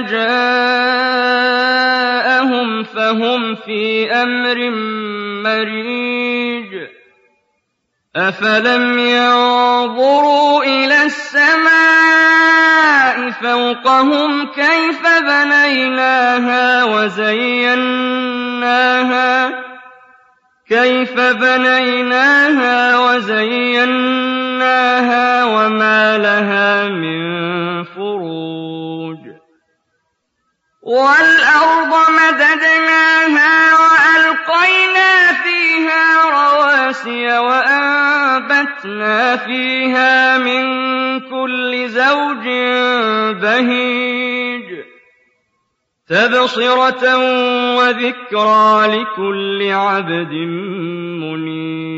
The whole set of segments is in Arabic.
جَاءَهُمْ فَهُمْ فِي أَمْرٍ مَّرِيجٍ أَفَلَمْ يَنظُرُوا إِلَى السَّمَاءِ فَوْقَهُمْ كَيْفَ بَنَيْنَاهَا وَزَيَّنَّاهَا كيف بنيناها وزيناها وما لها من رواسي وأنبتنا فيها من كل زوج بهيج. تبصرة وذكرى لكل عبد منيب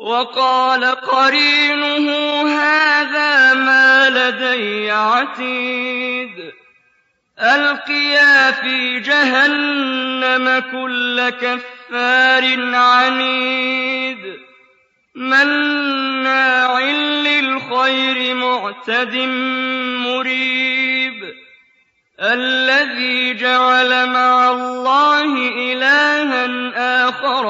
وَقَالَ قَرِينُهُ هَٰذَا مَا لَدَيَّ عَتِيدٌ. أَلْقِيَا فِي جَهَنَّمَ كُلَّ كَفَّارٍ عَنِيدٍ. مَّنَّاعٍ لِّلْخَيْرِ مُعْتَدٍ مُّرِيبٍ. الَّذِي جَعَلَ مَعَ اللَّهِ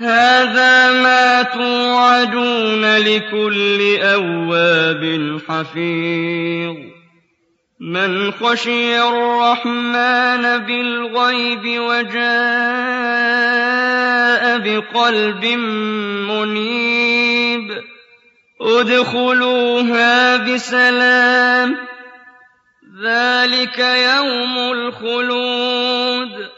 هَٰذَا مَا تُوعَدُونَ لِكُلِّ أَوَّابٍ حَفِيظٍ. مَّنْ خَشِيَ الرَّحْمَٰنَ بِالْغَيْبِ وَجَاءَ بِقَلْبٍ مُّنِيبٍ. ادْخُلُوهَا بِسَلَامٍ ۖ. ذَٰلِكَ يَوْمُ الْخُلُودِ.